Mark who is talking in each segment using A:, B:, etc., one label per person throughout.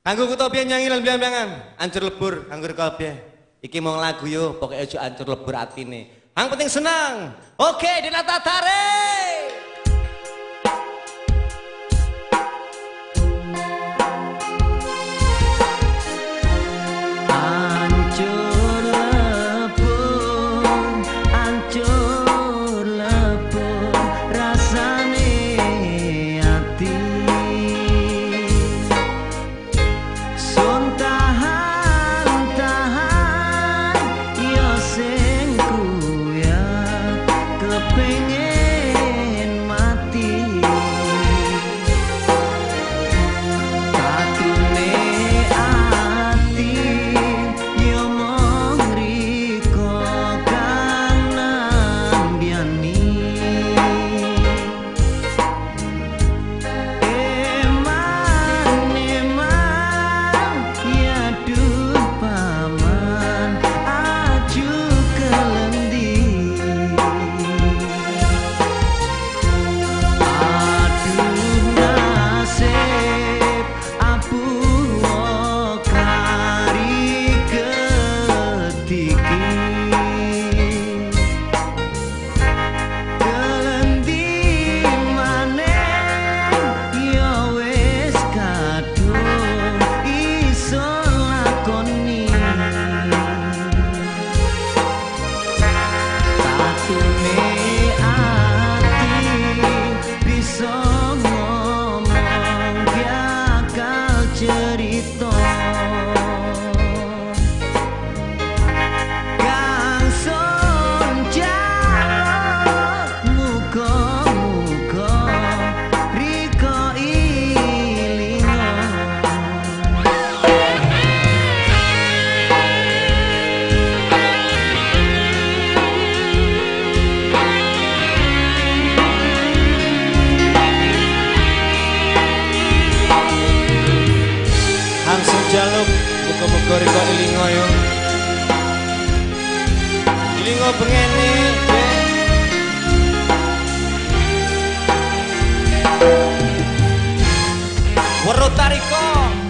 A: Anggur kutopia nyanyi lan bilang-biangan, Ancur lebur, anggur kopi. Iki mau lagu yo, pokoknya aja ancur lebur hati nih. Yang penting senang. Oke, Dinata Tarik. bengene Weruh
B: tarikoh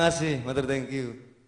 B: Kasih, matur thank you.